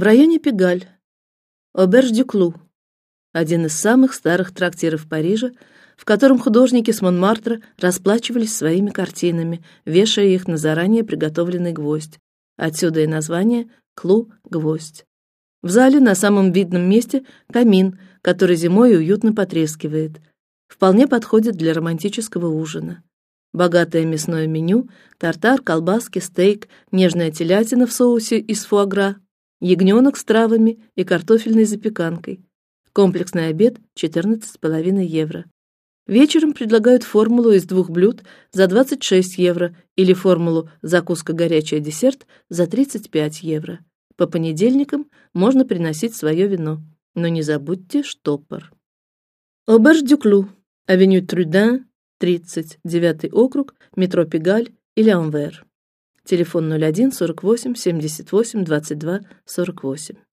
В районе Пегаль, Оберж-дю-Клу, один из самых старых трактиров Парижа, в котором художники с Монмартра расплачивались своими картинами, вешая их на заранее приготовленный гвоздь. Отсюда и название Клу гвоздь. В зале на самом видном месте камин, который зимой уютно потрескивает. Вполне подходит для романтического ужина. Богатое мясное меню: тартар, колбаски, стейк, нежная телятина в соусе из фуагра, ягненок с травами и картофельной запеканкой. Комплексный обед 14,5 евро. Вечером предлагают формулу из двух блюд за 26 евро или формулу закуска горячая десерт за 35 евро. По понедельникам можно приносить свое вино, но не забудьте штопор. Оберж Дюклю, авеню Трюден, 30, 9 округ, метро Пегаль или Анвер. Телефон 01 48 78 22 48.